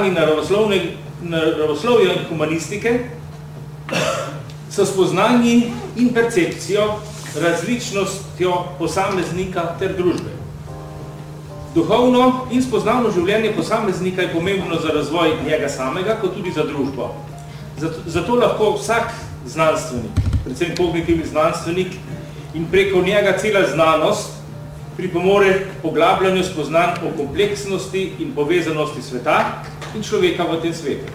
S spoznanji naravoslovja in humanistike, s spoznanji in percepcijo, različnostjo posameznika ter družbe. Duhovno in spoznavno življenje posameznika je pomembno za razvoj njega samega, kot tudi za družbo. Zato, zato lahko vsak znanstvenik, predvsem kognitivni znanstvenik in preko njega cela znanost pripomore k poglabljanju spoznanj o kompleksnosti in povezanosti sveta in človeka v tem svetu.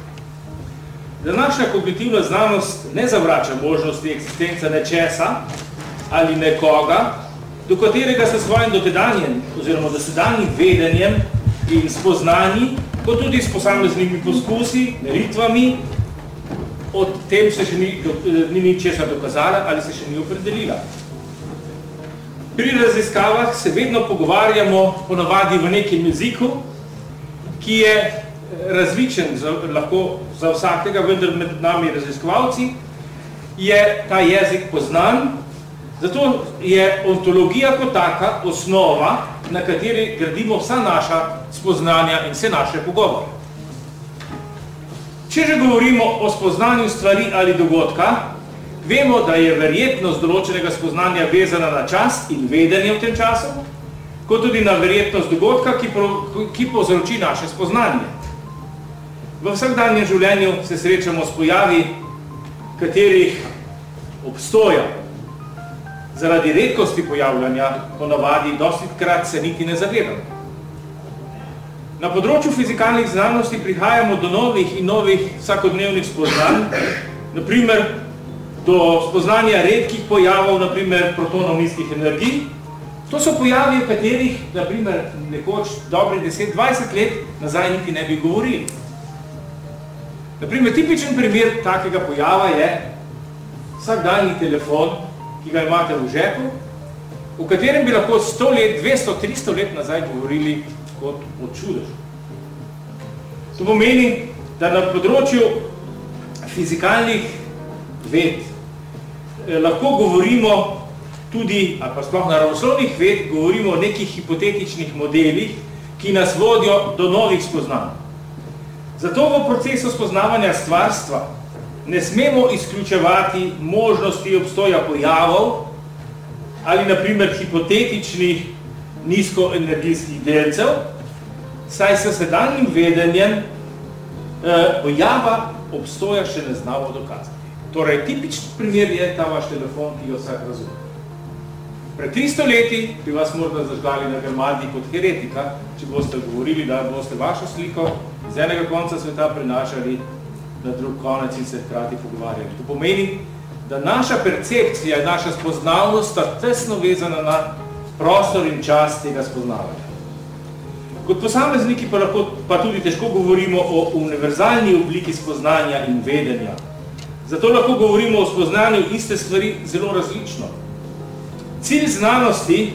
Današnja kognitivna znanost ne zavrača možnosti eksistence nečesa ali nekoga, do katerega se svojim dotedanjem oziroma dosedanjim vedenjem in spoznanji, kot tudi s posameznimi poskusi, meritvami, od tem se še ni, ni ničesar dokazala ali se še ni opredelila. Pri raziskavah se vedno pogovarjamo ponavadi v nekem jeziku, ki je različen za, lahko za vsakega, vendar med nami raziskovalci, je ta jezik poznan, zato je ontologija kot taka osnova, na kateri gradimo vsa naša spoznanja in vse naše pogovore. Če že govorimo o spoznanju stvari ali dogodka, Vemo, da je verjetnost določenega spoznanja vezana na čas in vedenje v tem času, kot tudi na verjetnost dogodka, ki, pro, ki povzroči naše spoznanje. V vsakdanjem življenju se srečamo s pojavi, katerih obstoja zaradi redkosti pojavljanja ponavadi dosti krat se niti ne zavedamo. Na področju fizikalnih znanosti prihajamo do novih in novih vsakodnevnih spoznanj, naprimer do spoznanja redkih pojavov, naprimer protonov nizkih energij. To so pojavi, o katerih, naprimer, nekoč dobri 10-20 let nazaj niti ne bi govorili. Naprimer, tipičen primer takega pojava je vsakdanji telefon, ki ga imate v žepu, v katerem bi lahko 100 let, 200, 300 let nazaj govorili kot o čudežu. To pomeni, da na področju fizikalnih ved, eh, lahko govorimo tudi, ali pa sploh naravoslovnih ved, govorimo o nekih hipotetičnih modelih, ki nas vodijo do novih spoznanj. Zato v procesu spoznavanja stvarstva ne smemo izključevati možnosti obstoja pojavov ali naprimer hipotetičnih nizkoenergijskih delcev, saj se sedanjim vedenjem eh, pojava obstoja še ne znamo dokazati. Torej, tipični primer je ta vaš telefon, ki jo vsak razume. Pred 300 leti bi vas morda zažgali na grmadi kot heretika, če boste govorili, da boste vašo sliko iz enega konca sveta prenašali na drug konec in se hkrati pogovarjali. To pomeni, da naša percepcija in naša spoznavnost sta tesno vezana na prostor in čas tega spoznavanja. Kot posamezniki pa, lahko, pa tudi težko govorimo o univerzalni obliki spoznanja in vedenja, Zato lahko govorimo o spoznanju iste stvari zelo različno. Cilj znanosti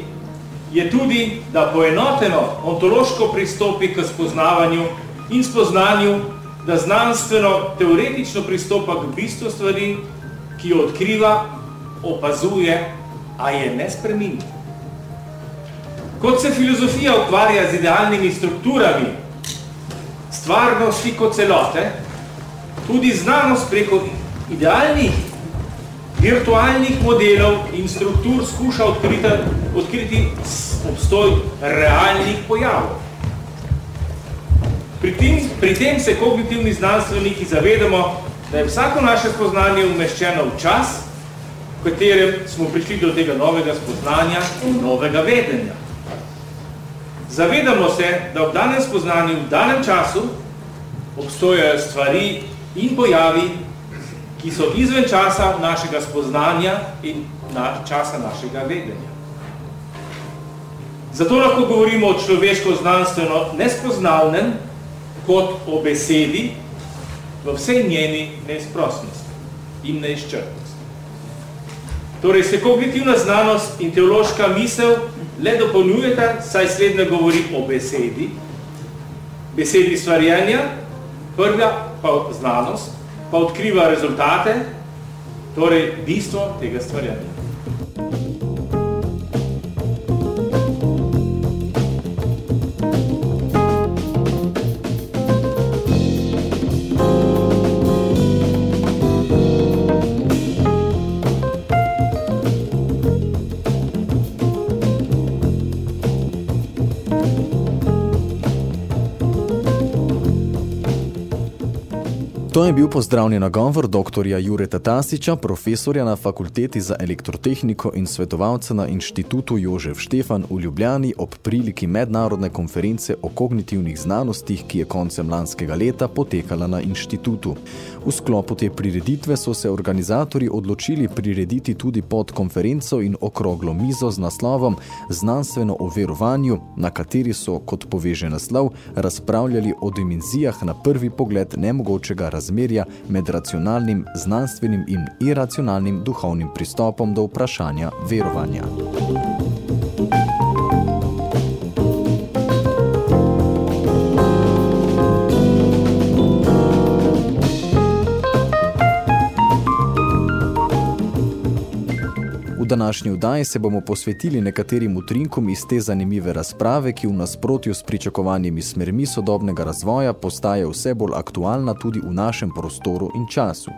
je tudi, da poenoteno ontološko pristopi k spoznavanju in spoznanju, da znanstveno teoretično pristopa k bistvu stvari, ki jo odkriva, opazuje, a je ne spremeni. Kot se filozofija ukvarja z idealnimi strukturami stvarnosti kot celote, tudi znanost preko idealnih virtualnih modelov in struktur skuša odkriti, odkriti obstoj realnih pojavov. Pri tem, pri tem se kognitivni znanstveniki zavedamo, da je vsako naše spoznanje umeščeno v čas, v katerem smo prišli do tega novega spoznanja in novega vedenja. Zavedamo se, da v danem spoznanju, v danem času obstojajo stvari in pojavi, ki so izven časa našega spoznanja in na časa našega vedenja. Zato lahko govorimo o človeško-znanstveno nespoznavnem kot o besedi v vsej njeni neizprostnosti in neizčrpnosti. Torej se kognitivna znanost in teološka misel le dopolnjujeta, saj slednje govori o besedi, besedi stvarjenja, prva pa znanost, pa odkriva rezultate, torej bistvo tega stvarjenja. To je bil pozdravljen nagovor dr. Jureta Tasiča, profesorja na Fakulteti za elektrotehniko in svetovalca na Inštitutu Jožef Štefan v Ljubljani ob priliki mednarodne konference o kognitivnih znanostih, ki je koncem lanskega leta potekala na inštitutu. V sklopu te prireditve so se organizatori odločili prirediti tudi pod konferenco in okroglo mizo z naslovom Znanstveno o verovanju, na kateri so, kot poveže naslov, razpravljali o dimenzijah na prvi pogled nemogočega razmerja med racionalnim, znanstvenim in iracionalnim duhovnim pristopom do vprašanja verovanja. Današnji vdaji se bomo posvetili nekaterim utrinkom iz te zanimive razprave, ki v nasprotju s pričakovanjimi smermi sodobnega razvoja postaje vse bolj aktualna tudi v našem prostoru in času.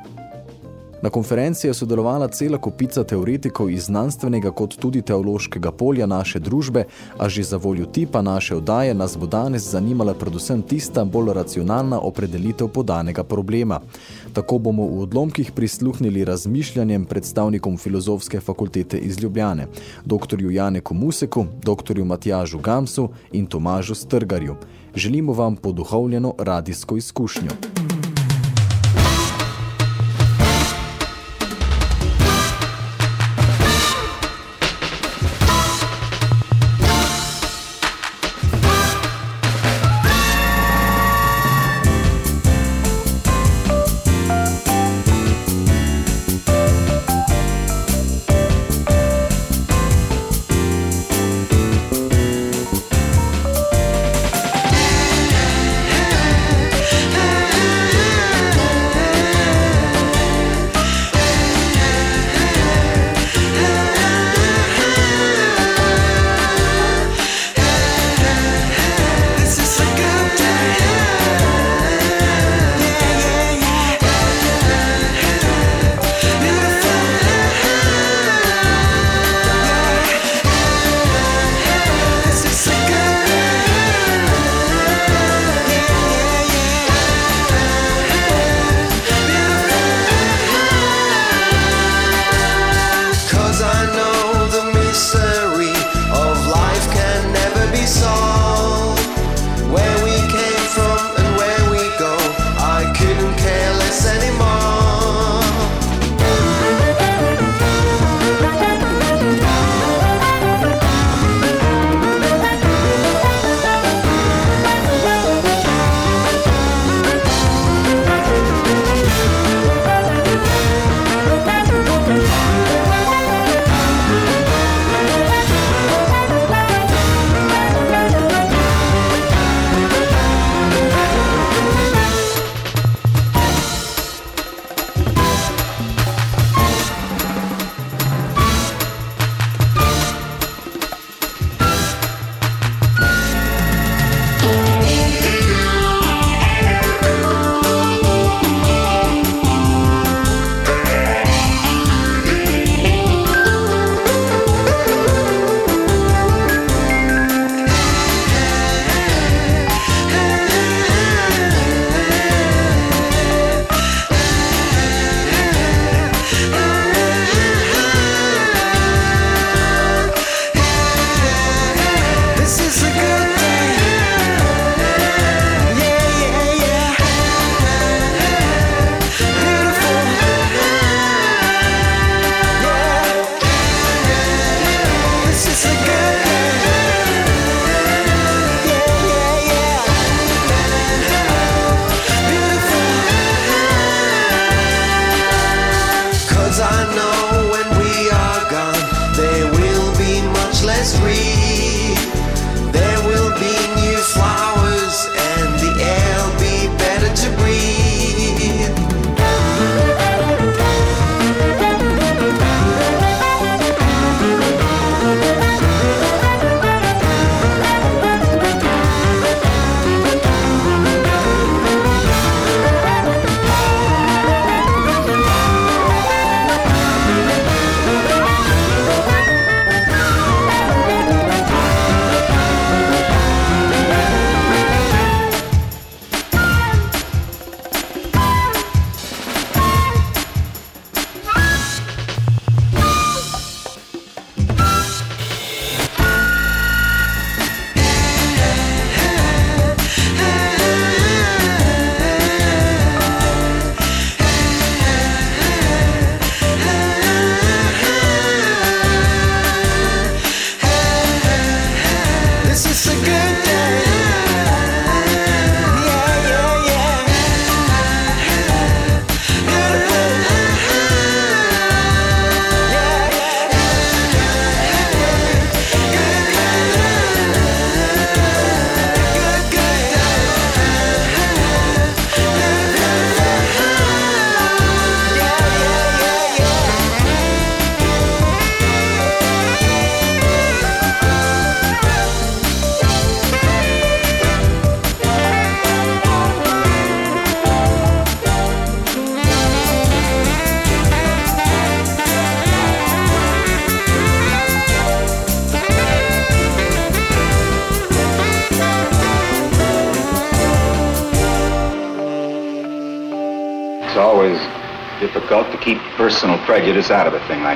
Na konferenci je sodelovala cela kupica teoretikov iz znanstvenega kot tudi teološkega polja naše družbe, a že za voljo tipa naše vdaje nas bo danes zanimala predvsem tista bolj racionalna opredelitev podanega problema. Tako bomo v odlomkih prisluhnili razmišljanjem predstavnikom Filozofske fakultete iz Ljubljane, doktorju Janeku Museku, doktorju Matjažu Gamsu in Tomažu Strgarju. Želimo vam poduhovljeno radijsko izkušnjo.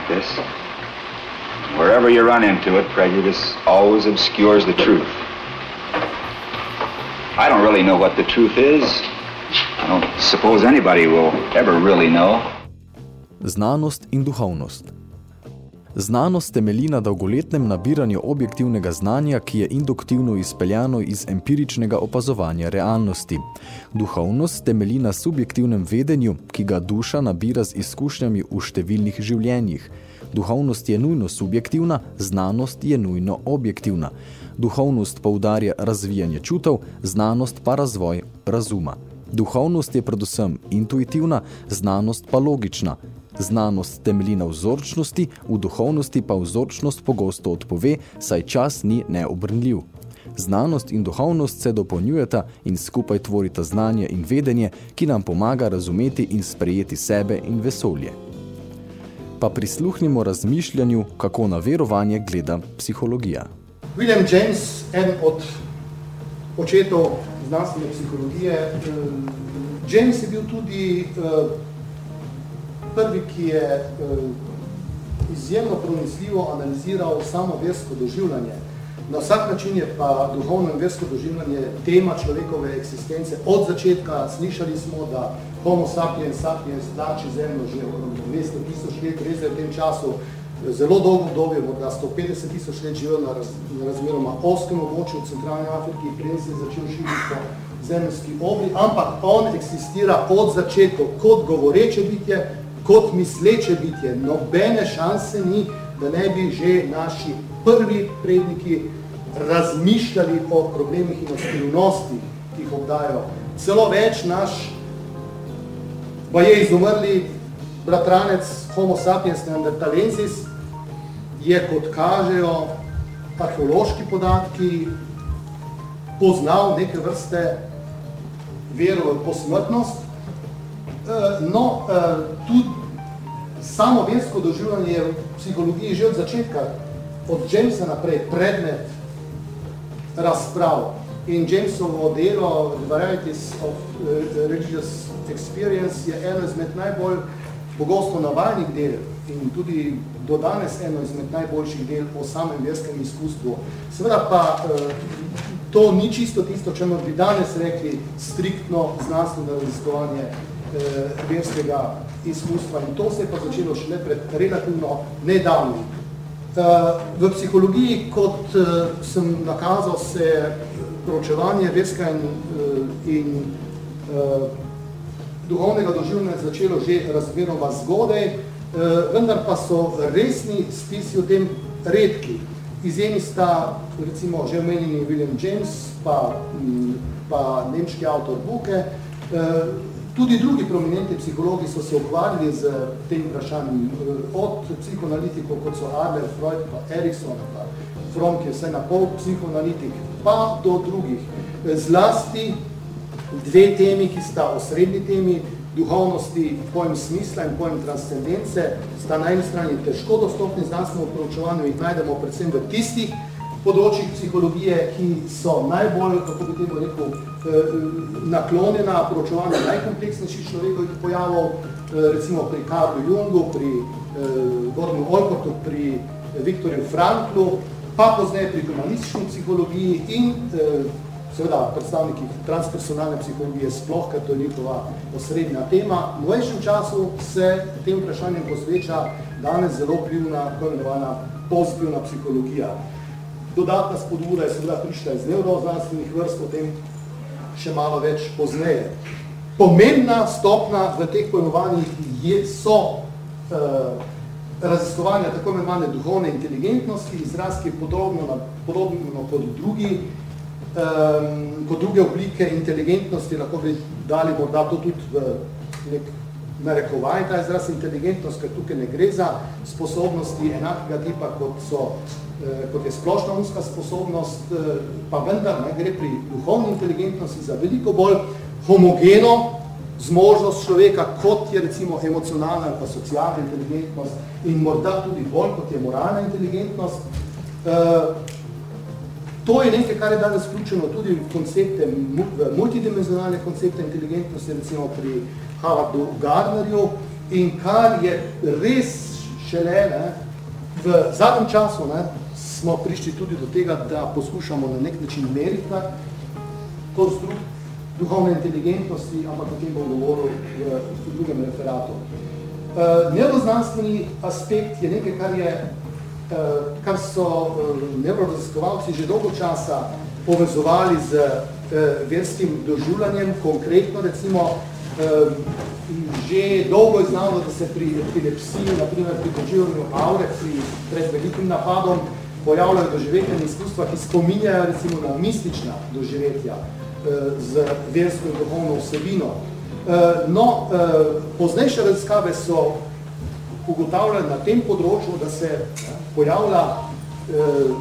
Like this. Wherever you run into it, prejudice always obscures the truth. I don't really know what the truth is. I don't suppose anybody will ever really know. Znanost in duhovnost. Znanost temelji na dolgoletnem nabiranju objektivnega znanja, ki je induktivno izpeljano iz empiričnega opazovanja realnosti. Duhovnost temelji na subjektivnem vedenju, ki ga duša nabira z izkušnjami v številnih življenjih. Duhovnost je nujno subjektivna, znanost je nujno objektivna. Duhovnost poudarja razvijanje čutov, znanost pa razvoj razuma. Duhovnost je predvsem intuitivna, znanost pa logična. Znanost temelji na vzorčnosti, v duhovnosti pa vzorčnost pogosto odpove, saj čas ni neobrnljiv. Znanost in duhovnost se dopolnjujeta in skupaj tvorita znanje in vedenje, ki nam pomaga razumeti in sprejeti sebe in vesolje. Pa prisluhnimo razmišljanju, kako na verovanje gleda psihologija. William James, en od očetov znanstvene psihologije, eh, James je bil tudi eh, prvi, ki je uh, izjemno promisljivo analiziral samo versko doživljanje. Na vsak način je pa duhovno in versko doživljanje tema človekove eksistence. Od začetka slišali smo, da homo sapiens sapiens tlači zemljo že 200 tisoč let, res je v tem času zelo dolgo obdobje, morda 150 tisoč let živel na, raz, na razmeroma oskem območju v centralni Afriki, prej se je začel širiti po zemljski obli, ampak on eksistira od začetka kot govoreče bitje, kot misleče bitje. Nobene šanse ni, da ne bi že naši prvi predniki razmišljali o problemih in o skrivnostih, ki jih obdajo. Celo več naš pa je izumrli bratranec Homo sapiens neandertalensis, je, kot kažejo arheološki podatki, poznal neke vrste vero v posmrtnost, no, eh, tudi samo versko doživljanje je v psihologiji že od začetka, od Jamesa naprej, predmet razprav. In Jamesovo delo, Varieties of eh, Religious Experience, je eno izmed najbolj pogosto navajnih del in tudi do danes eno izmed najboljših del o samem verskem izkustvu. Seveda pa to ni čisto tisto, če bi danes rekli striktno znanstveno raziskovanje eh, verskega izkustva in to se je pa začelo šele pred relativno nedavnim. Eh, v psihologiji, kot eh, sem nakazal, se proučevanje verska in, eh, in eh, duhovnega doživljanja začelo že razmeroma zgodaj, eh, vendar pa so resni spisi o tem redki. Izjemi sta recimo že omenjeni William James, pa, pa nemški avtor Buke, eh, Tudi drugi prominentni psihologi so se ukvarjali z tem vprašanjem, od psihoanalitikov, kot so Adler, Freud, pa Erikson, pa Fromm, ki je vse na pol psihoanalitik, pa do drugih. Zlasti dve temi, ki sta osrednji temi, duhovnosti, pojem smisla in pojem transcendence, sta na eni strani težko dostopni znanstvenemu proučevanju in najdemo predvsem v tistih področjih psihologije, ki so najbolj, kako bi temu rekel, eh, naklonjena poročevanju najkompleksnejših človekovih pojavov, eh, recimo pri Karlu Jungu, pri eh, Gordonu Olkortu, pri Viktorju Franklu, pa pozneje pri humanistični psihologiji in seveda predstavniki transpersonalne psihologije sploh, ker to je njihova osrednja tema. V novejšem času se tem vprašanjem posveča danes zelo vplivna, tako imenovana pozitivna psihologija. Dodatna spodbuda je seveda prišla iz neuroznanstvenih vrst, potem še malo več pozneje. Pomembna stopna v teh pojmovanjih je, so uh, raziskovanja tako imenovane duhovne inteligentnosti, izraz, ki je podobno, podobno kot, drugi, um, kot druge oblike inteligentnosti, lahko bi dali morda to tudi v nek narekovaj ta izraz inteligentnost, ker tukaj ne gre za sposobnosti enakega tipa, kot so Eh, kot je splošna umska sposobnost, eh, pa vendar ne gre pri duhovni inteligentnosti za veliko bolj homogeno zmožnost človeka, kot je recimo emocionalna ali pa socialna inteligentnost in morda tudi bolj, kot je moralna inteligentnost. Eh, to je nekaj, kar je danes vključeno tudi v koncepte, v multidimenzionalne koncepte inteligentnosti, recimo pri Howardu Gardnerju, in kar je res šele ne, v zadnjem času ne, smo prišli tudi do tega, da poskušamo na nek način meriti na konstrukt duhovne inteligentnosti, ampak o tem bom govoril v, v drugem referatu. Uh, neuroznanstveni aspekt je nekaj, kar, je, kar so uh, neuroraziskovalci že dolgo časa povezovali z uh, verskim doživljanjem, konkretno recimo že dolgo je znano, da se pri epilepsiji, naprimer pri doživljanju aure, pri pred velikim napadom, pojavljajo doživetja in izkustva, ki spominjajo recimo na mistična doživetja z versko in duhovno vsebino. Eh, no, eh, poznejše raziskave so ugotavljali na tem področju, da se pojavlja eh,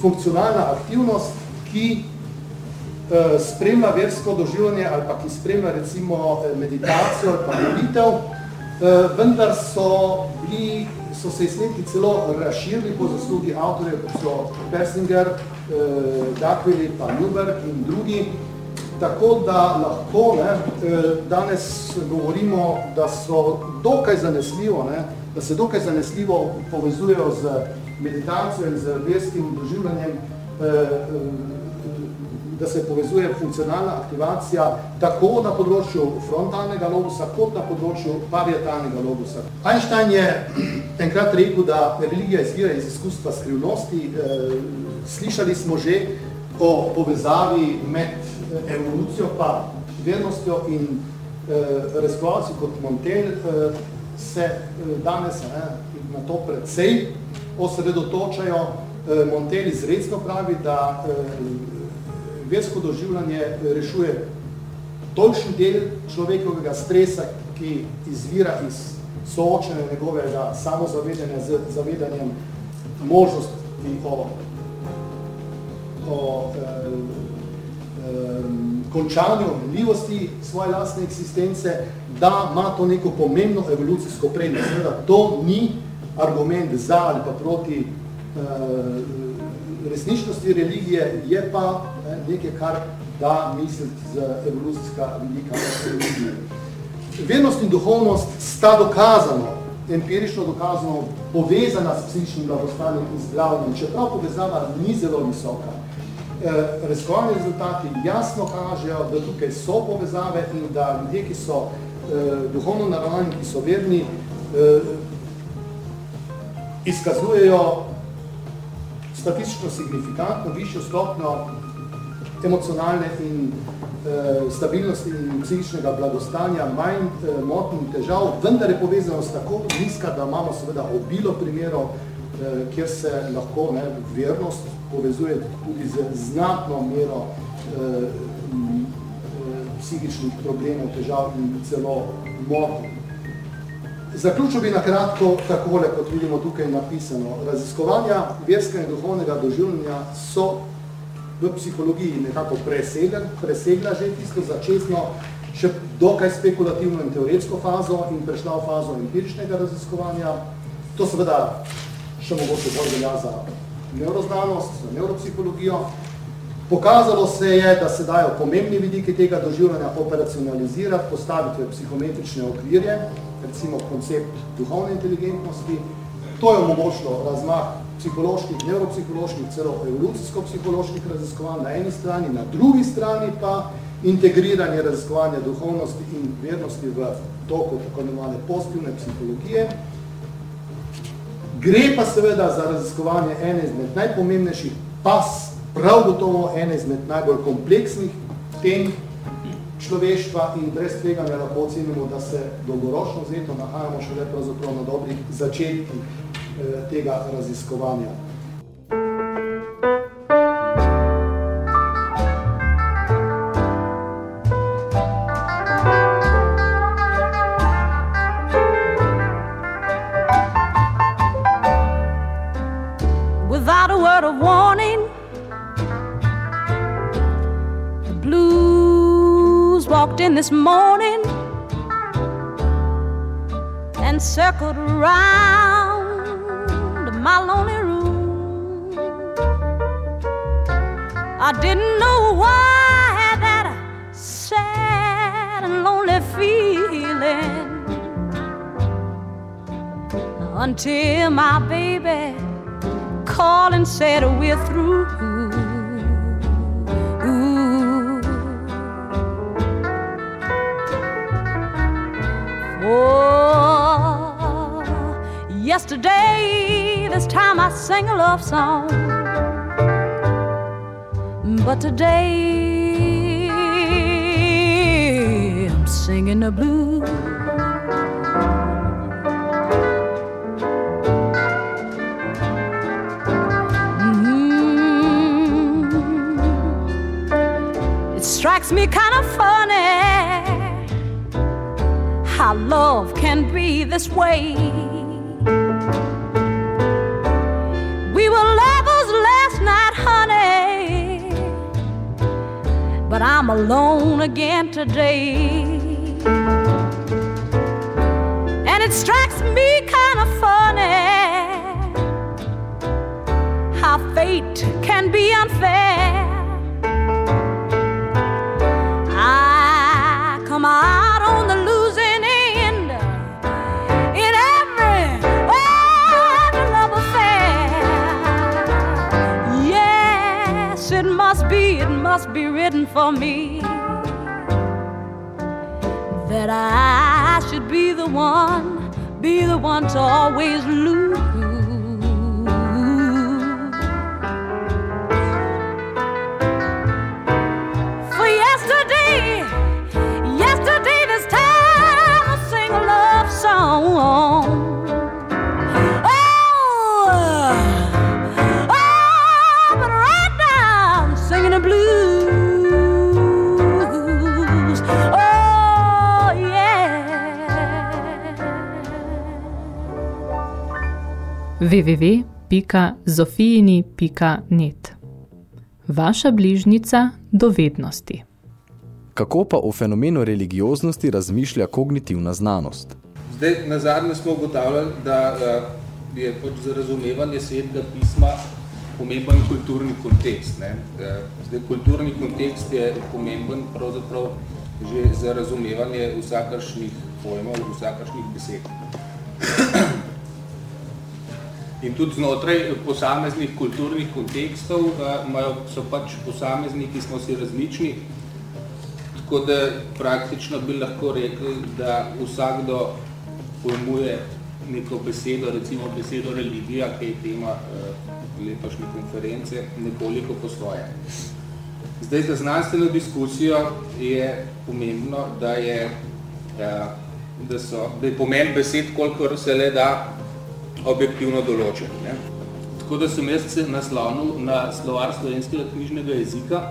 funkcionalna aktivnost, ki spremlja versko doživljanje ali pa ki spremlja recimo meditacijo ali pa molitev, vendar so, bili, so se izsledki celo razširili po zaslugi avtorjev, kot so Persinger, Duckville pa Newberg in drugi, Tako da lahko ne, eh, danes govorimo, da so dokaj zanesljivo, ne, da se dokaj zanesljivo povezujejo z meditacijo in z verskim doživljanjem, eh, eh, da se povezuje funkcionalna aktivacija tako na področju frontalnega lobusa, kot na področju parietalnega lobusa. Einstein je enkrat rekel, da religija izvira iz izkustva skrivnosti. Slišali smo že o povezavi med evolucijo pa vernostjo in eh, raziskovalci kot Montel eh, se eh, danes ne, na to predvsej osredotočajo. Eh, Montel izredno pravi, da eh, versko doživljanje rešuje točni del človekovega stresa, ki izvira iz soočenja njegovega samozavedanja z zavedanjem možnosti o, o eh, končanju minljivosti svoje lastne eksistence, da ima to neko pomembno evolucijsko prednost. Seveda, to ni argument za ali pa proti uh, resničnosti religije, je pa ne, nekaj, kar da misliti z evolucijska vidika religije. Vernost in duhovnost sta dokazano, empirično dokazano, povezana s psihičnim blagostanjem in zdravljenjem, čeprav povezava ni zelo visoka. Eh, raziskovalni rezultati jasno kažejo, da tukaj so povezave in da ljudje, ki so eh, duhovno naravnani, ki so verni, eh, izkazujejo statistično signifikantno višjo stopnjo emocionalne in stabilnosti in psihičnega blagostanja, manj motnih težav, vendar je povezanost tako nizka, da imamo seveda obilo primerov, kjer se lahko ne, vernost povezuje tudi z znatno mero eh, psihičnih problemov, težav in celo motenj. Zaključil bi na kratko takole, kot vidimo tukaj napisano. Raziskovanja verskega in duhovnega doživljanja so v psihologiji nekako presegla, presegla že tisto začetno, še dokaj spekulativno in teoretsko fazo in prešla v fazo empiričnega raziskovanja. To seveda še mogoče bolj velja za neuroznanost, za neuropsihologijo. Pokazalo se je, da se dajo pomembni vidiki tega doživljanja operacionalizirati, postaviti v psihometrične okvirje, recimo koncept duhovne inteligentnosti. To je omogočilo razmah psiholoških, neuropsiholoških, celo evolucijsko-psiholoških raziskovanj na eni strani, na drugi strani pa integriranje raziskovanja duhovnosti in vernosti v toku tako imenovane pozitivne psihologije. Gre pa seveda za raziskovanje ene izmed najpomembnejših, pa prav gotovo ene izmed najbolj kompleksnih tem človeštva in brez tega ne lahko ocenimo, da se dolgoročno vzeto nahajamo šele pravzaprav na dobrih začetkih eh, tega raziskovanja. This morning and circled around my lonely room. I didn't know why I had that sad and lonely feeling. until my baby called and said we're through. Yesterday, this time I sang a love song. But today, I'm singing the blues. Mm. It strikes me kind of funny how love can be this way. But I'm alone again today. And it strikes me kind of funny how fate can be unfair. Written for me that I should be the one, be the one to always lose. www.zofijini.net Vaša bližnica dovednosti. Kako pa o fenomenu religioznosti razmišlja kognitivna znanost? Zdaj, na zadnje smo ugotavljali, da uh, je pač za razumevanje svetega pisma pomemben kulturni kontekst. Ne? Uh, zdaj, kulturni kontekst je pomemben pravzaprav že za razumevanje vsakršnih pojmov, vsakršnih besed. In tudi znotraj posameznih kulturnih kontekstov imajo, so pač posamezniki, smo si različni, tako da praktično bi lahko rekli, da vsakdo pojmuje neko besedo, recimo besedo religija, ki je tema uh, letošnje konference, nekoliko po svoje. Zdaj, za znanstveno diskusijo je pomembno, da je, uh, da so, da je pomen besed, kolikor se le da, objektivno določen. Ne? Tako da sem jaz se naslonil na slovar slovenskega knjižnega jezika,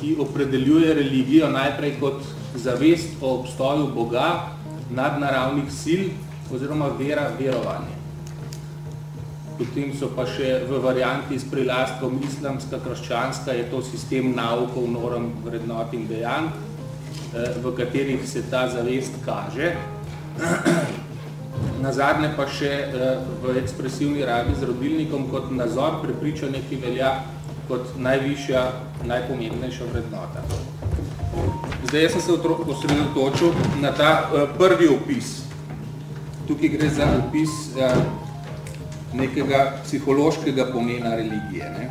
ki opredeljuje religijo najprej kot zavest o obstoju Boga, nadnaravnih sil oziroma vera, verovanje. Potem so pa še v varianti s prilastkom islamska, krščanska, je to sistem naukov, norm, vrednot in dejanj, eh, v katerih se ta zavest kaže. Nazadnje pa še eh, v ekspresivni rabi z rodilnikom kot nazor prepričanje, ki velja kot najvišja, najpomembnejša vrednota. Zdaj jaz sem se osredotočil na ta uh, prvi opis. Tukaj gre za opis uh, nekega psihološkega pomena religije. Ne?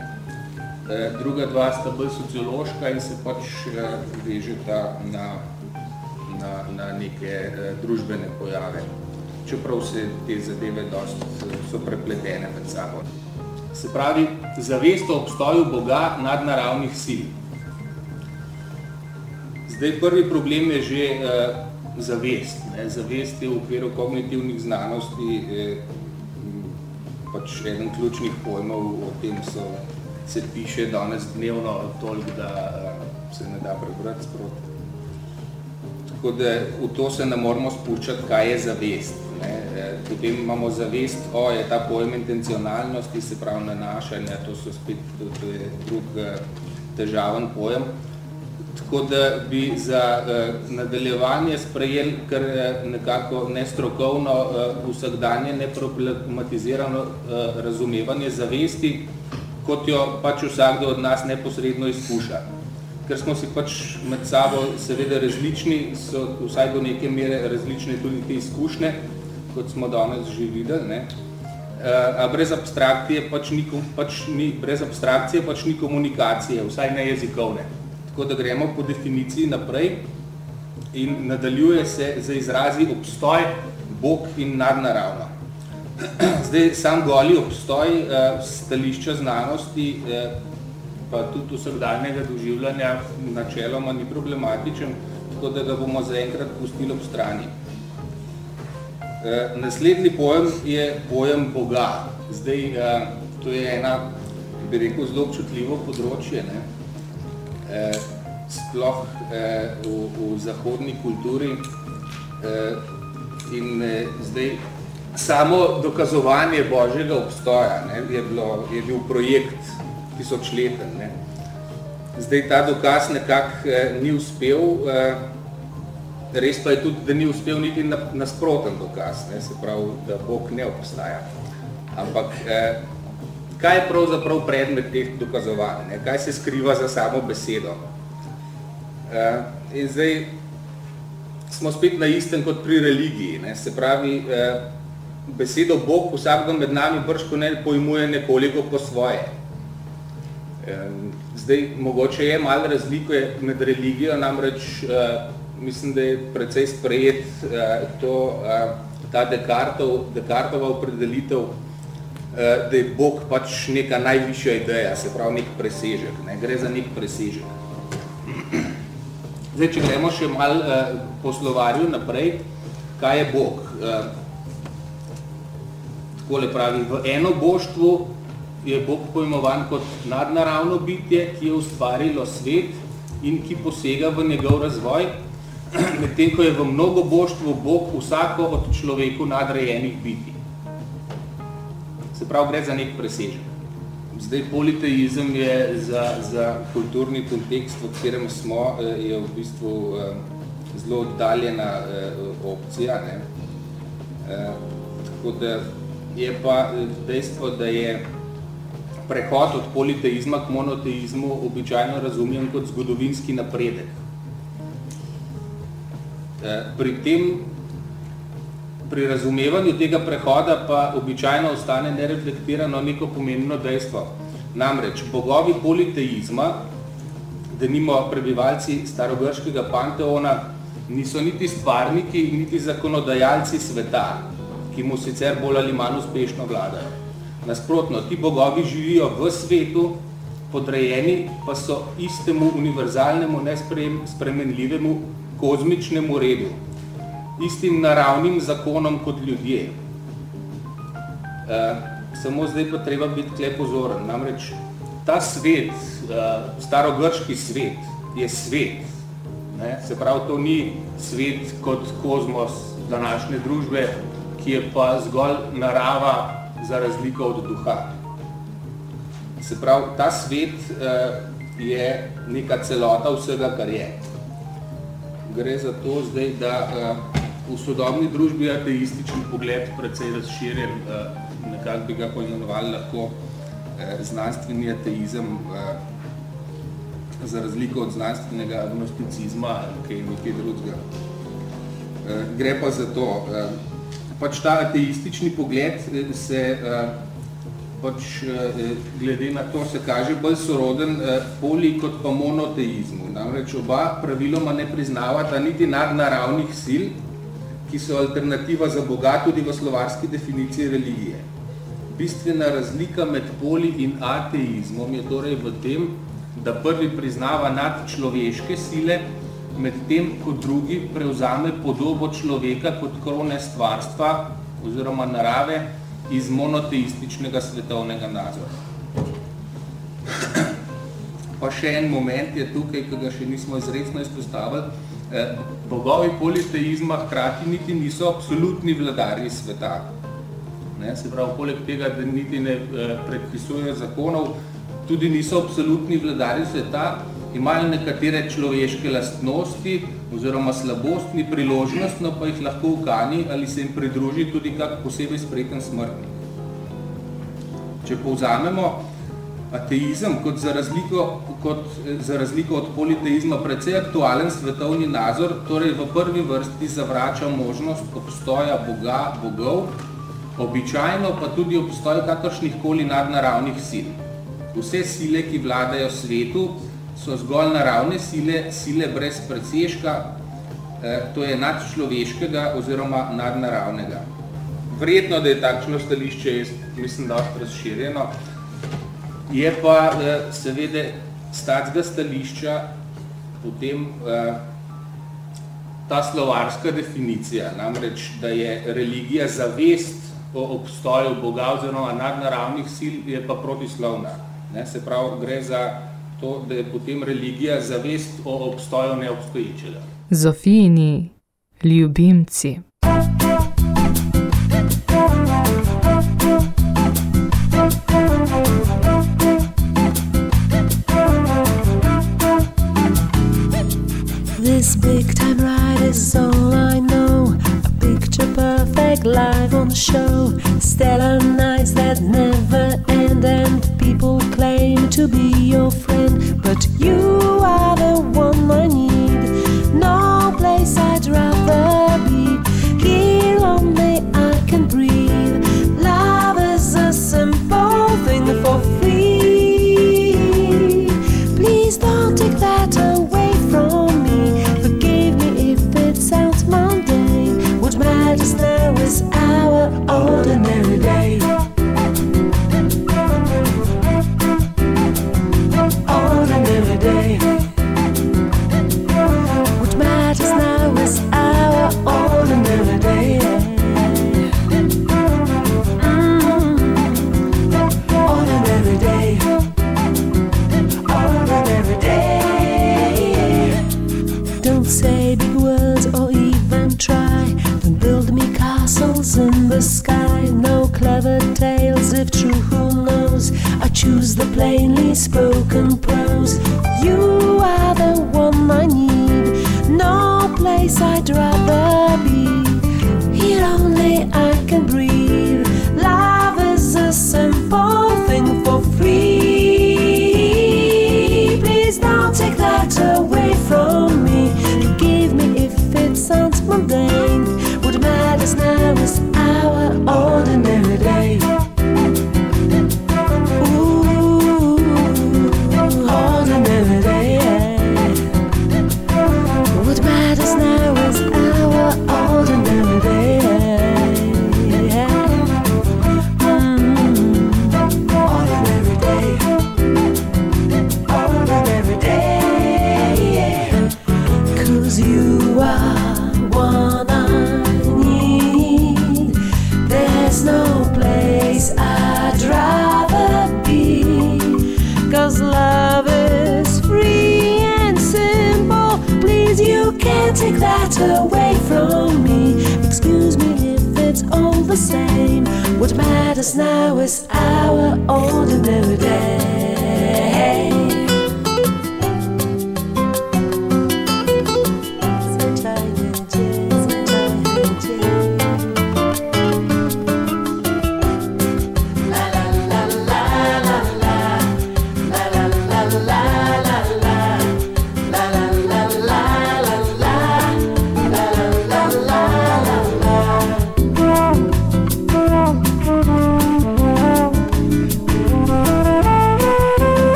Druga dva sta bolj sociološka in se pač vežeta na, na, na neke družbene pojave. Čeprav se te zadeve dost so prepletene med sabo. Se pravi, zavest o obstoju Boga nadnaravnih sil. Zdaj, prvi problem je že uh, zavest. Ne? Zavest je v okviru kognitivnih znanosti eh, pač eden ključnih pojmov, o tem so, se piše danes dnevno toliko, da uh, se ne da prebrati sproti. Tako da v to se ne moramo spuščati, kaj je zavest. Ne? Potem imamo zavest, o, je ta pojem intencionalnosti, se pravi nanašanja, to so spet to, je drug težaven pojem. Tako da bi za uh, nadaljevanje sprejeli kar uh, nekako nestrokovno, vsakdanje, neproblematizirano razumevanje zavesti, kot jo pač vsakdo od nas neposredno izkuša. Ker smo si pač med sabo seveda različni, so vsaj do neke mere različne tudi te izkušnje, kot smo danes že videli. Ne. A brez abstrakcije pač ni, pač ni, brez abstrakcije pač ni komunikacije, vsaj ne jezikovne. Tako da gremo po definiciji naprej in nadaljuje se za izrazi obstoj, Bog in nadnaravno. Zdaj, sam goli obstoj eh, stališča znanosti, eh, pa tudi vsakdanjega doživljanja načeloma ni problematičen, tako da ga bomo zaenkrat pustili ob strani. Eh, naslednji pojem je pojem Boga. Zdaj, eh, to je ena, bi rekel, zelo občutljivo področje. Ne? Eh, sploh eh, v, v zahodni kulturi eh, in eh, zdaj samo dokazovanje Božjega obstoja ne, je, bilo, je bil projekt tisočleten. Ne. Zdaj ta dokaz nekako eh, ni uspel, eh, res pa je tudi, da ni uspel niti nasproten dokaz, ne, se pravi, da Bog ne obstaja. Ampak eh, kaj je pravzaprav predmet teh dokazovanj, ne, kaj se skriva za samo besedo? Uh, in zdaj smo spet na istem kot pri religiji. Ne? Se pravi, uh, besedo Bog vsakdo med nami brško ne pojmuje nekoliko po svoje. Um, zdaj, mogoče je malo razliko med religijo, namreč uh, mislim, da je precej sprejet uh, to, uh, ta Descartov, Descartova opredelitev, uh, da je Bog pač neka najvišja ideja, se pravi nek presežek, ne? gre za nek presežek. Zdaj, če gremo še malo eh, po slovarju naprej, kaj je Bog? Eh, takole pravi, v eno boštvu je Bog pojmovan kot nadnaravno bitje, ki je ustvarilo svet in ki posega v njegov razvoj, medtem ko je v mnogo boštvu Bog vsako od človeku nadrejenih biti. Se pravi, gre za nek presežek. Zdaj, politeizem je za, za kulturni kontekst, v katerem smo, eh, je v bistvu eh, zelo oddaljena eh, opcija. Ne? Tako da je pa dejstvo, da je prehod od politeizma k monoteizmu običajno razumljen kot zgodovinski napredek. Pri tem pri razumevanju tega prehoda pa običajno ostane nereflektirano neko pomembno dejstvo. Namreč, bogovi politeizma, da nimo prebivalci starogrškega panteona, niso niti stvarniki, niti zakonodajalci sveta, ki mu sicer bolj ali manj uspešno vladajo. Nasprotno, ti bogovi živijo v svetu, podrejeni pa so istemu univerzalnemu, nespremenljivemu kozmičnemu redu, istim naravnim zakonom kot ljudje. Uh, samo zdaj pa treba biti tle pozoren. Namreč ta svet, uh, starogrški svet, je svet. Ne? Se pravi, to ni svet kot kozmos današnje družbe, ki je pa zgolj narava za razliko od duha. Se pravi, ta svet uh, je neka celota vsega, kar je. Gre za to zdaj, da uh, v sodobni družbi ateističen pogled precej razširjen, eh, nekako bi ga poimenovali lahko eh, znanstveni ateizem, eh, za razliko od znanstvenega agnosticizma ali kaj nekaj drugega. Gre pa za to, pač ta ateistični pogled se pač glede na to se kaže bolj soroden poli kot pa monoteizmu. Namreč oba praviloma ne priznavata niti nadnaravnih sil, ki so alternativa za Boga tudi v slovarski definiciji religije. Bistvena razlika med poli in ateizmom je torej v tem, da prvi priznava nad človeške sile, med tem, ko drugi prevzame podobo človeka kot krone stvarstva oziroma narave iz monoteističnega svetovnega nazora. Pa še en moment je tukaj, ki ga še nismo izredno izpostavili, Eh, bogovi politeizma hkrati niti niso absolutni vladarji sveta. Ne, se pravi, poleg tega, da niti ne eh, predpisujejo zakonov, tudi niso absolutni vladarji sveta, imajo nekatere človeške lastnosti oziroma slabostni priložnostno, pa jih lahko ukani ali se jim pridruži tudi kak posebej spreten smrtnik. Če povzamemo, ateizem kot za razliko, kot za razliko od politeizma precej aktualen svetovni nazor, torej v prvi vrsti zavrača možnost obstoja Boga, bogov, običajno pa tudi obstoj kakršnih koli nadnaravnih sil. Vse sile, ki vladajo svetu, so zgolj naravne sile, sile brez predseška, eh, to je nadčloveškega oziroma nadnaravnega. Vredno, da je takšno stališče, mislim, da razširjeno, Je pa eh, seveda statskega stališča potem eh, ta slovarska definicija, namreč, da je religija zavest o obstoju Boga oziroma nadnaravnih sil, je pa protislovna. Ne, se pravi, gre za to, da je potem religija zavest o obstoju neobstoječega. Zofijini ljubimci. This big time ride is all I know. A picture perfect live on the show. Stellar nights that never end, and people claim to be your friend. But you are the one I need. No place I'd rather be. Here only I can breathe. Love is a simple thing for free.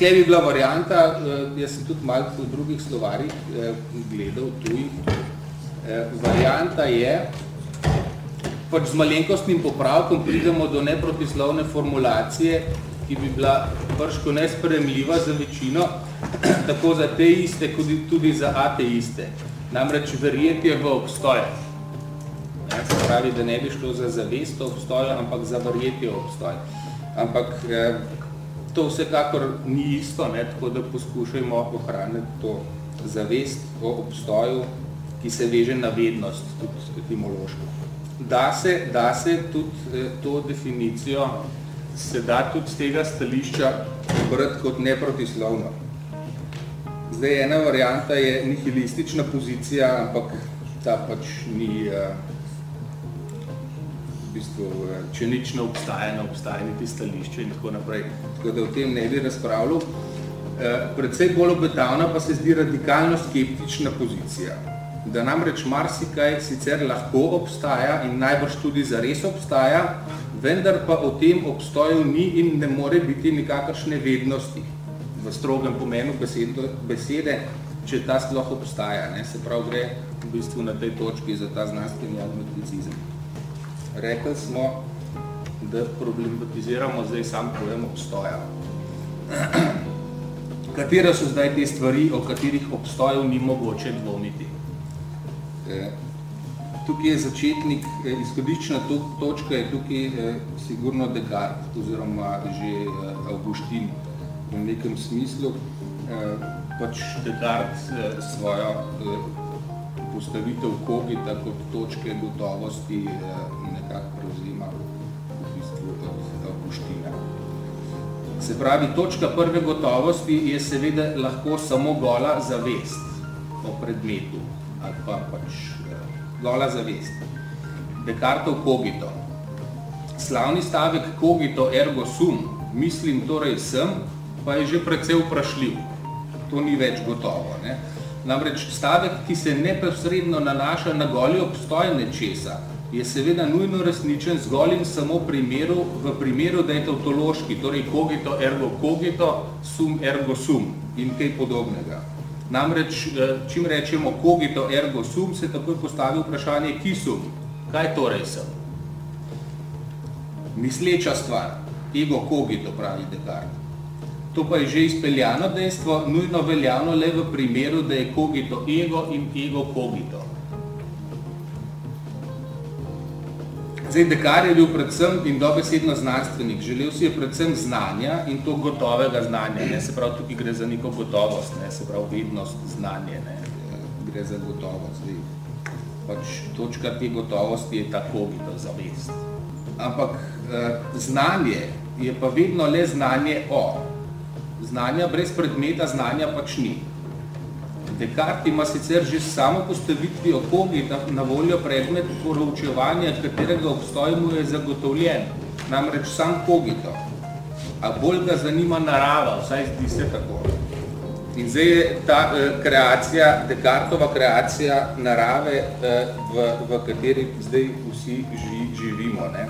Kje bi bila varianta, eh, jaz sem tudi malo v drugih slovarih eh, gledal tujih. Eh, varianta je, pač z malenkostnim popravkom pridemo do neprotislovne formulacije, ki bi bila prško nespremljiva za večino, tako za teiste, kot tudi za ateiste. Namreč verjetje v obstoj. Ne, se pravi, da ne bi šlo za zavest obstoja, ampak za verjetje obstoj. Ampak eh, to vsekakor ni isto, ne, tako da poskušajmo ohraniti to zavest o obstoju, ki se veže na vednost, tudi etimološko. Da se, da se tudi eh, to definicijo se da tudi z tega stališča brati kot neprotislovno. Zdaj, ena varianta je nihilistična pozicija, ampak ta pač ni, uh, bistvu, uh, če nič ne obstaja, ne obstaja niti stališče in tako naprej. Tako da o tem ne bi razpravljal. Uh, predvsej bolj obetavna pa se zdi radikalno skeptična pozicija. Da namreč marsikaj sicer lahko obstaja in najbrž tudi zares obstaja, vendar pa o tem obstoju ni in ne more biti nikakršne vednosti v strogem pomenu besedo, besede, če ta sploh obstaja. Ne? Se prav gre v bistvu na tej točki za ta znanstveni agnoticizem. Rekli smo, da problematiziramo zdaj sam pojem obstoja. Katere so zdaj te stvari, o katerih obstoju ni mogoče dvomiti? E, tukaj je začetnik, e, izhodiščna to, točka je tukaj e, sigurno Descartes oziroma že Augustin v nekem smislu. Pač Descartes svojo postavitev kogita kot točke gotovosti e, nekako prevzema v bistvu od Augustina. Se pravi, točka prve gotovosti je seveda lahko samo gola zavest o predmetu ali pa pač gola zavest. Descartov kogito. Slavni stavek kogito ergo sum, mislim torej sem, pa je že precej vprašljiv. To ni več gotovo. Ne? Namreč stavek, ki se neposredno nanaša na goli obstoj nečesa, je seveda nujno resničen zgolj in samo primeru, v primeru, da je tautološki, torej kogito ergo kogito, sum ergo sum in kaj podobnega. Namreč, čim rečemo kogito ergo sum, se takoj postavi vprašanje, ki sum, kaj torej sem? Misleča stvar, ego kogito, pravi Descartes. To pa je že izpeljano dejstvo, nujno veljavno le v primeru, da je kogito ego in ego kogito. Zdaj, Dekar je bil predvsem in dobesedno znanstvenik. Želel si je predvsem znanja in to gotovega znanja. Ne? Se pravi, tukaj gre za neko gotovost, ne? se pravi, vednost znanje. Ne? Gre za gotovost. Zdaj, pač točka te gotovosti je ta kogito zavest. Ampak eh, znanje je pa vedno le znanje o. Znanja brez predmeta znanja pač ni. Descartes ima sicer že samo postavitvi okogi na voljo predmet poroučevanja, katerega obstoj mu je zagotovljen, namreč sam kogito. A bolj ga zanima narava, vsaj zdi se tako. In zdaj je ta eh, kreacija, Descartova kreacija narave, eh, v, v kateri zdaj vsi ži, živimo. Ne?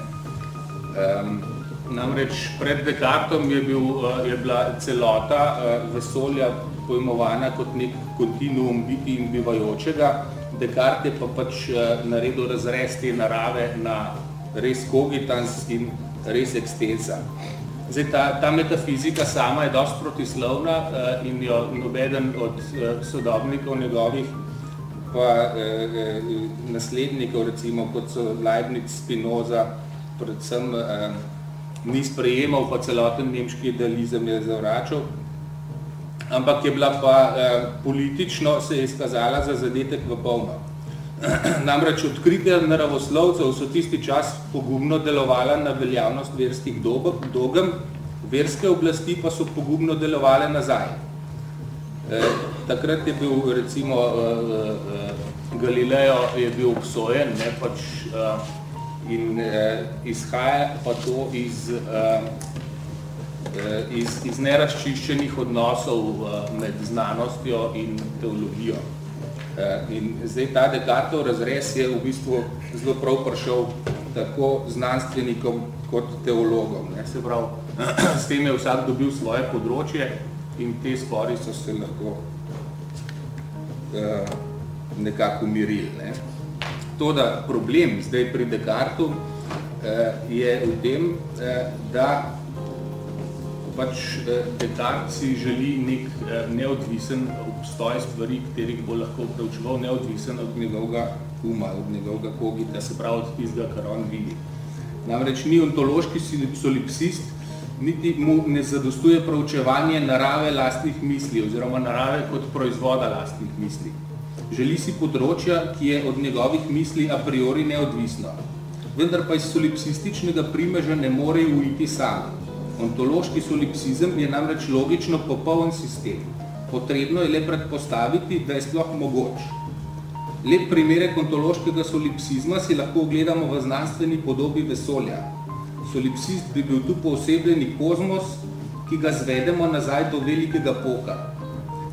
Um, namreč pred Descartom je, bil, je bila celota uh, vesolja pojmovana kot nek kontinuum biti in bivajočega. Descartes je pa pač uh, naredil razrez te narave na res kogitans in res ekstensa. Zdaj, ta, ta metafizika sama je dosti protislovna in jo nobeden od sodobnikov njegovih pa uh, naslednikov, recimo kot so Leibniz, Spinoza, predvsem uh, ni sprejemal, pa celoten nemški idealizem je zavračal, ampak je bila pa eh, politično se je izkazala za zadetek v polno. Namreč odkritje naravoslovcev so tisti čas pogumno delovala na veljavnost verskih dogem, verske oblasti pa so pogumno delovale nazaj. Eh, takrat je bil recimo eh, eh, Galileo je bil obsojen, ne pač eh, in eh, izhaja pa to iz, eh, iz, iz nerazčiščenih odnosov eh, med znanostjo in teologijo. Eh, in zdaj ta Descartov razrez je v bistvu zelo prav prišel tako znanstvenikom kot teologom. Ne? Se pravi, S tem je vsak dobil svoje področje in te spori so se lahko uh, nekako umirili. Ne. To, da problem zdaj pri Descartu uh, je v tem, uh, da pač Descartes si želi nek uh, neodvisen obstoj stvari, katerih bo lahko preučeval neodvisen od njegovega uma, od njegovega kogita, se pravi od tistega, kar on vidi. Namreč ni ontološki solipsist, niti mu ne zadostuje proučevanje narave lastnih misli oziroma narave kot proizvoda lastnih misli. Želi si področja, ki je od njegovih misli a priori neodvisno. Vendar pa iz solipsističnega primeža ne more uiti sam. Ontološki solipsizem je namreč logično popoln sistem. Potrebno je le predpostaviti, da je sploh mogoč. Lep primerek ontološkega solipsizma si lahko ogledamo v znanstveni podobi vesolja solipsist bi bil tu poosebljeni kozmos, ki ga zvedemo nazaj do velikega poka.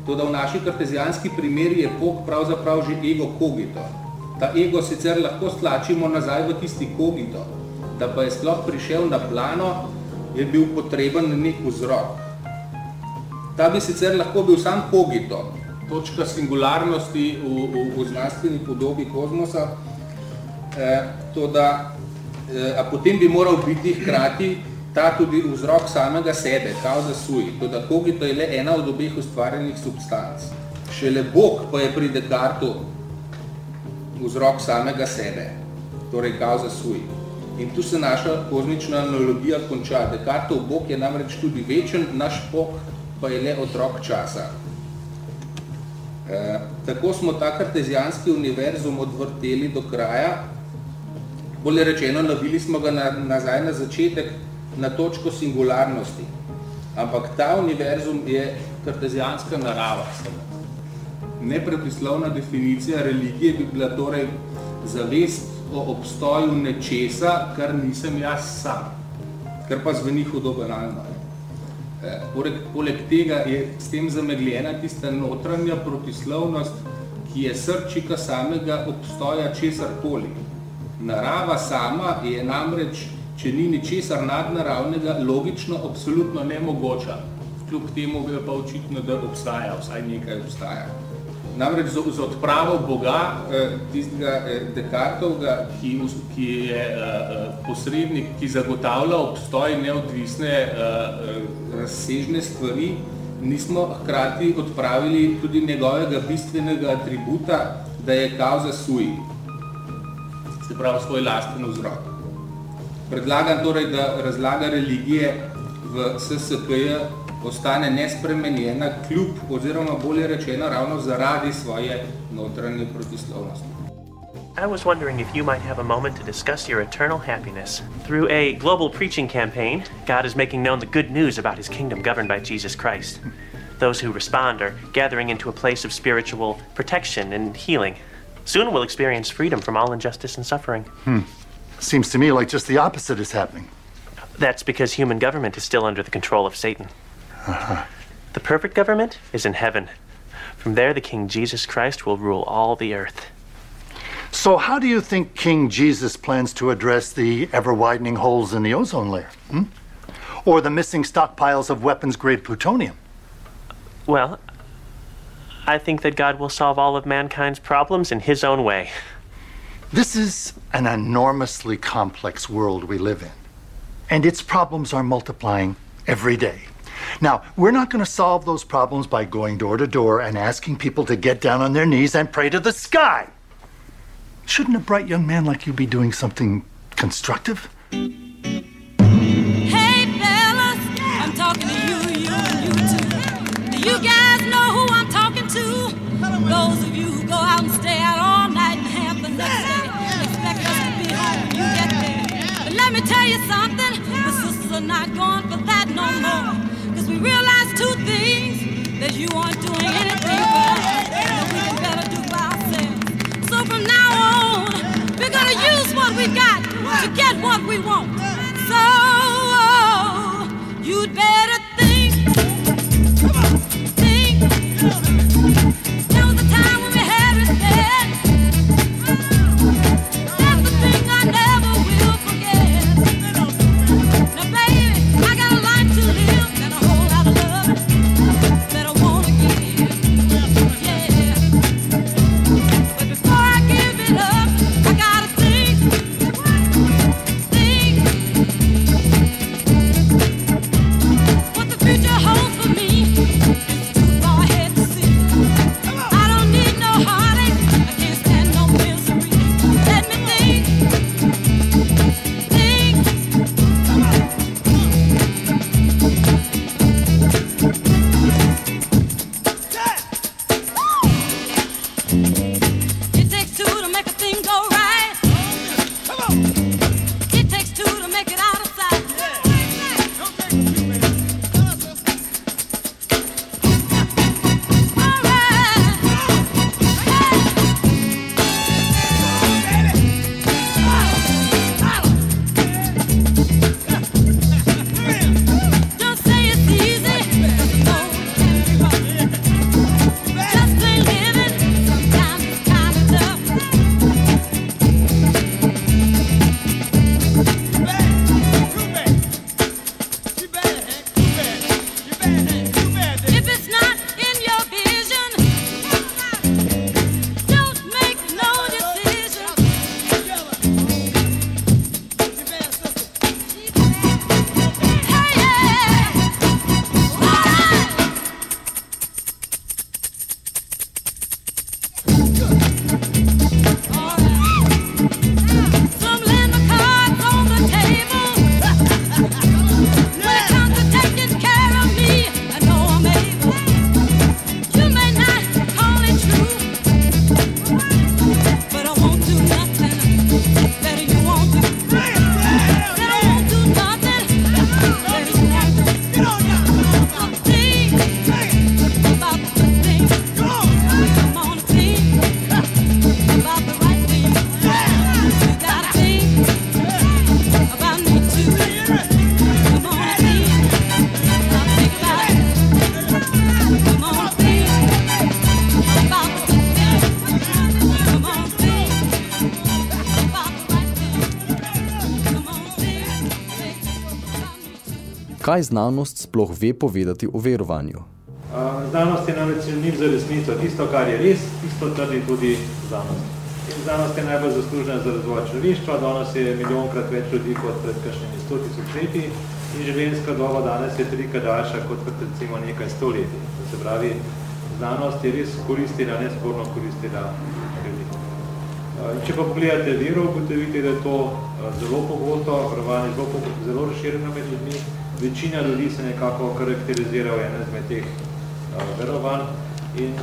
Toda v naši kartezijanski primeri je pok pravzaprav že ego kogito. Ta ego sicer lahko stlačimo nazaj v tisti kogito, da pa je sploh prišel na plano, je bil potreben nek vzrok. Ta bi sicer lahko bil sam kogito, točka singularnosti v, v, v znanstveni podobi kozmosa, eh, to da Eh, a potem bi moral biti hkrati ta tudi vzrok samega sebe, causa sui, to da kogito je le ena od obeh ustvarjenih substanc. Šele Bog pa je pri Descartu vzrok samega sebe, torej causa sui. In tu se naša kozmična analogija konča. Descartov Bog je namreč tudi večen, naš Bog pa je le otrok časa. E, tako smo ta kartezijanski univerzum odvrteli do kraja, bolje rečeno, navili smo ga na, nazaj na začetek, na točko singularnosti. Ampak ta univerzum je kartezijanska narava. Neprepislovna definicija religije bi bila torej zavest o obstoju nečesa, kar nisem jaz sam, kar pa zveni hudo banalno. E, poleg, poleg tega je s tem zamegljena tista notranja protislovnost, ki je srčika samega obstoja česar koli. Narava sama je namreč, če ni ničesar nadnaravnega, logično, absolutno nemogoča. Kljub temu je pa očitno, da obstaja, vsaj nekaj obstaja. Namreč z odpravo Boga, eh, tistega eh, Descartovga, ki, ki je eh, posrednik, ki zagotavlja obstoj neodvisne razsežne stvari, nismo hkrati odpravili tudi njegovega bistvenega atributa, da je causa sui se pravi svoj lasten vzrok. Predlagam torej, da razlaga religije v SSP ostane nespremenjena kljub oziroma bolje rečeno ravno zaradi svoje notranje protislovnosti. I was wondering if you might have a moment to discuss your eternal happiness. Through a global preaching campaign, God is making known the good news about his kingdom governed by Jesus Christ. Those who respond are gathering into a place of spiritual protection and healing. Soon we'll experience freedom from all injustice and suffering. Hmm. Seems to me like just the opposite is happening. That's because human government is still under the control of Satan. Uh-huh. The perfect government is in heaven. From there, the King Jesus Christ will rule all the earth. So, how do you think King Jesus plans to address the ever widening holes in the ozone layer? Hmm? Or the missing stockpiles of weapons grade plutonium? Well, I think that God will solve all of mankind's problems in his own way. This is an enormously complex world we live in, and its problems are multiplying every day. Now, we're not going to solve those problems by going door to door and asking people to get down on their knees and pray to the sky. Shouldn't a bright young man like you be doing something constructive? Hey, fellas, I'm talking to you, you, you too. You me tell you something, the sisters are not going for that no more. Cause we realize two things, that you aren't doing anything for us, that we can better do by ourselves. So from now on, we're gonna use what we got to get what we want. So, you'd better Kaj znanost sploh ve povedati o verovanju? Znanost je namreč sinonim za resnico. Tisto, kar je res, tisto trdi tudi znanost. Znanost je najbolj zaslužena za razvoj človeštva. Danes je milijonkrat več ljudi kot pred kakšnimi 100 tisoč leti in življenjska doba danes je trikrat daljša kot pred recimo nekaj sto leti. To se pravi, znanost je res koristila, nesporno koristila ljudi. Če pa pogledate vero, ugotovite, da je to zelo pogosto, zelo, zelo razširjeno med ljudmi. Večina ljudi se nekako karakterizira v ene izmed teh verovanj. In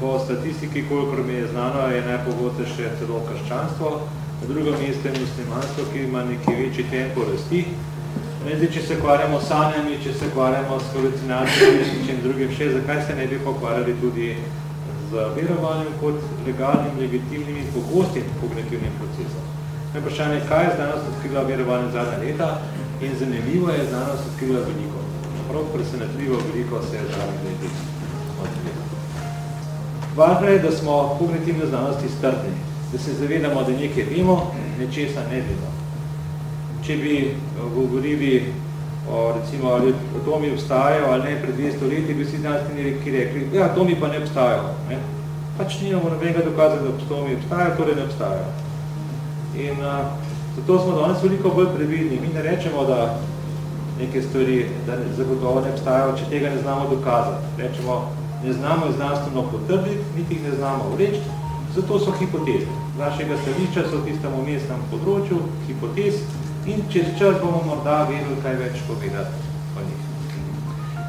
po statistiki, kolikor mi je znano, je najpogostejše celo krščanstvo, na drugem mestu je muslimanstvo, ki ima neki večji tempo rasti. Ne, zdaj, če se kvarjamo s sanjami, če se kvarjamo s halucinacijami in čem drugim še, zakaj se ne bi pokvarjali tudi z verovanjem kot legalnim, legitimnim in pogostim kognitivnim procesom. Ne vprašanje, kaj je znanost odkrila verovanje zadnja leta in zanimivo je znanost odkrila veliko. Prav presenetljivo veliko se je zadnjih letih Važno je, da smo kognitivne znanosti strdni, da se zavedamo, da nekaj vemo, nečesa ne vemo. Če bi govorili o, recimo, ali atomi obstajajo ali ne pred 200 leti, bi vsi znanstveni rekli, ja, atomi pa ne obstajajo. Ne? Pač nimamo nobenega dokaza, da atomi obstajajo, torej ne obstajajo. In a, zato smo danes veliko bolj previdni. Mi ne rečemo, da neke stvari, da zagotovo ne obstajajo, če tega ne znamo dokazati. Rečemo, ne znamo znanstveno potrditi, niti jih ne znamo vreči, zato so hipoteze. Z našega stališča so v tistem umestnem področju hipotez in čez čas bomo morda vedeli kaj več povedati o njih.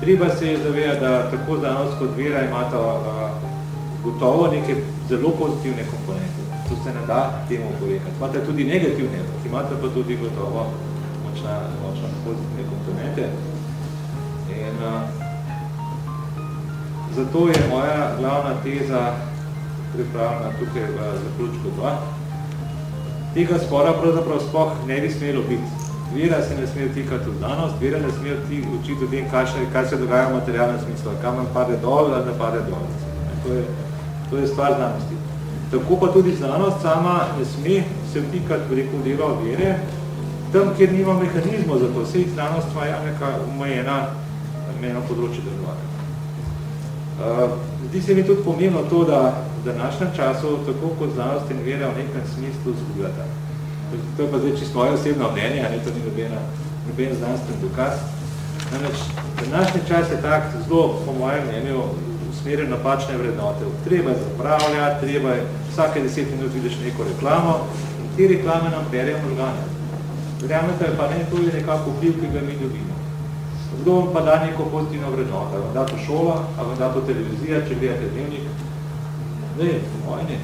Treba se je zavedati, da tako znanost kot vera imata a, gotovo neke zelo pozitivne komponente. To se ne da temu povedati. Imate tudi negativne, imate pa tudi gotovo močna, močna pozitivne komponente. In, a, Zato je moja glavna teza pripravljena tukaj v zaključku 2. Tega spora pravzaprav spoh ne bi smelo biti. Vera se ne sme vtikati v znanost, vera ne sme učiti o tem, kaj, kaj se dogaja v materialnem smislu, kam nam pade dol ali ne pade dol. To je, to je stvar znanosti. Tako pa tudi znanost sama ne sme se vtikati v rekel delo vere, tam, kjer nima mehanizmov za to. Vse znanost ima neka omejena, omejeno področje delovanja. Zdi se mi tudi pomembno to, da v današnjem času, tako kot znanost in vera v nekem smislu zgubljata. To je pa zdaj čisto moje osebno mnenje, a ne to ni nobena, noben znanstven dokaz. Namreč, današnji čas je tak zelo, po mojem mnenju, usmerjen napačne vrednote. Treba je zapravljati, treba je vsake deset minut vidiš neko reklamo in te reklame nam berejo možgane. Verjamete pa ne, to je nekako vpliv, ki ga mi dobimo. Kdo vam pa da neko pozitivno vrednoto? Vam da to šola, ali vam da to televizija, če gledate dnevnik? Ne, moj ne.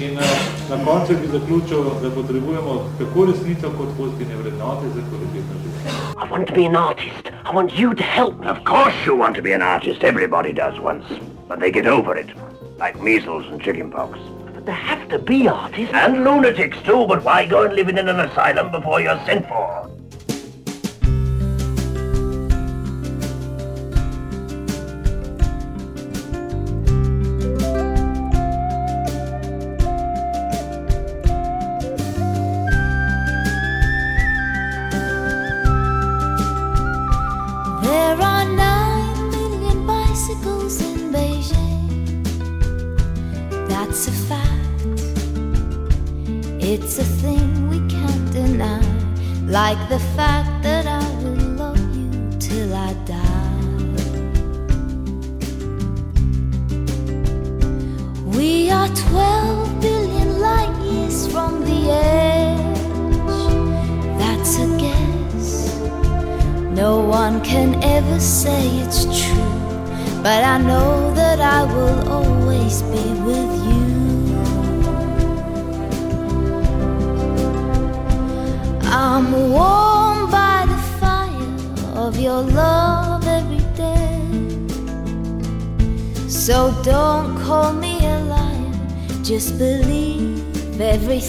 In uh, na koncu bi zaključil, da potrebujemo tako resnico kot pozitivne vrednote za kvalitetno življenje. I want to be an artist. I want you to help me. Of course you want to be an artist. Everybody does once. But they get over it. Like measles and chickenpox. But there have to be artists. And lunatics too. But why go and live in an asylum before you're sent for?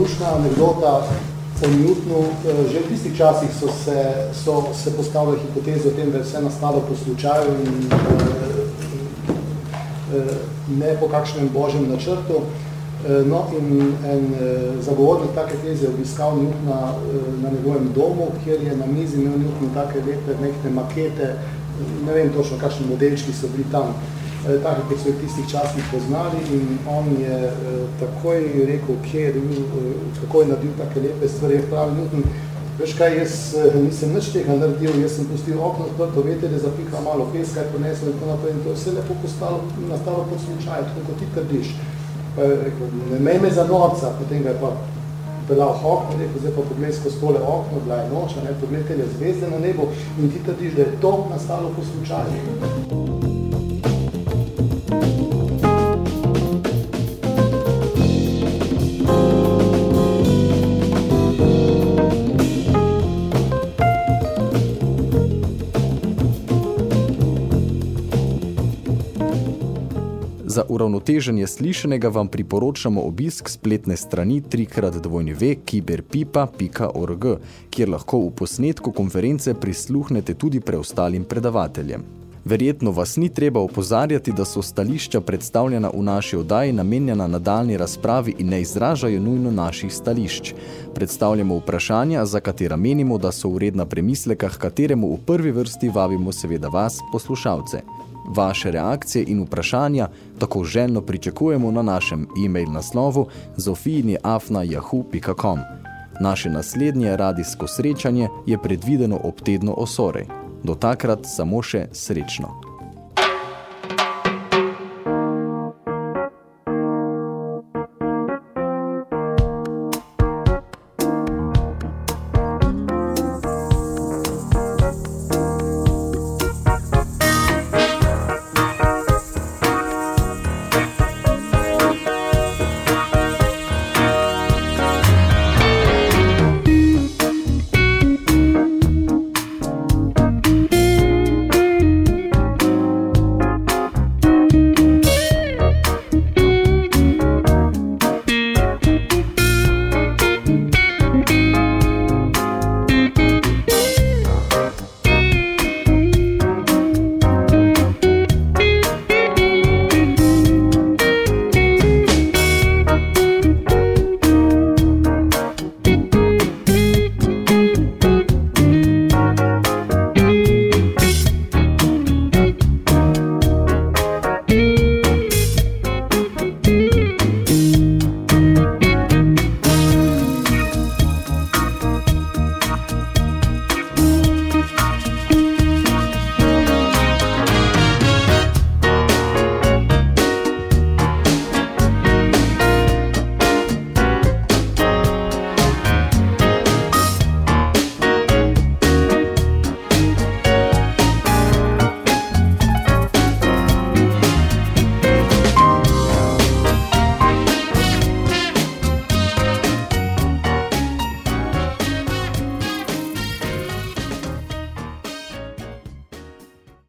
lušna anekdota o Newtonu. Eh, Že v tistih časih so se, so se postavile hipoteze o tem, da je vse nastalo po slučaju in eh, eh, ne po kakšnem božjem načrtu. No, in en zagovornik take teze je obiskal Newtona na njegovem domu, kjer je na mizi imel Newton take lepe nekne makete, ne vem točno, kakšni modelčki so bili tam, taki, kot so jih v tistih časih poznali in on je eh, takoj rekel, kje je dobil, eh, kako je naredil take lepe stvari, je pravi Newton, veš kaj, jaz eh, nisem nič tega naredil, jaz sem pustil okno odprto, veter je zapihal malo peska, je ponesel in tako naprej in to je vse lepo postalo, nastalo po slučaju, tako kot ti trdiš. Pa je rekel, ne mej me za norca, potem ga je pa pelal okno, rekel, zdaj pa pogled skozi tole okno, bila je noč, a ne, pogled tele zvezde na nebu in ti trdiš, da je to nastalo po slučaju. Za uravnoteženje slišanega vam priporočamo obisk spletne strani 3x2v.kiberpipa.org, kjer lahko v posnetku konference prisluhnete tudi preostalim predavateljem. Verjetno vas ni treba opozarjati, da so stališča predstavljena v naši oddaji namenjena nadaljni razpravi in ne izražajo nujno naših stališč. Predstavljamo vprašanja, za katera menimo, da so uredna premisleka, h kateremu v prvi vrsti vabimo seveda vas, poslušalce. Vaše reakcije in vprašanja tako željno pričakujemo na našem e-mail naslovu zofijini.afna.yahoo.com. Naše naslednje radijsko srečanje je predvideno ob tedno osorej. Do takrat samo še srečno.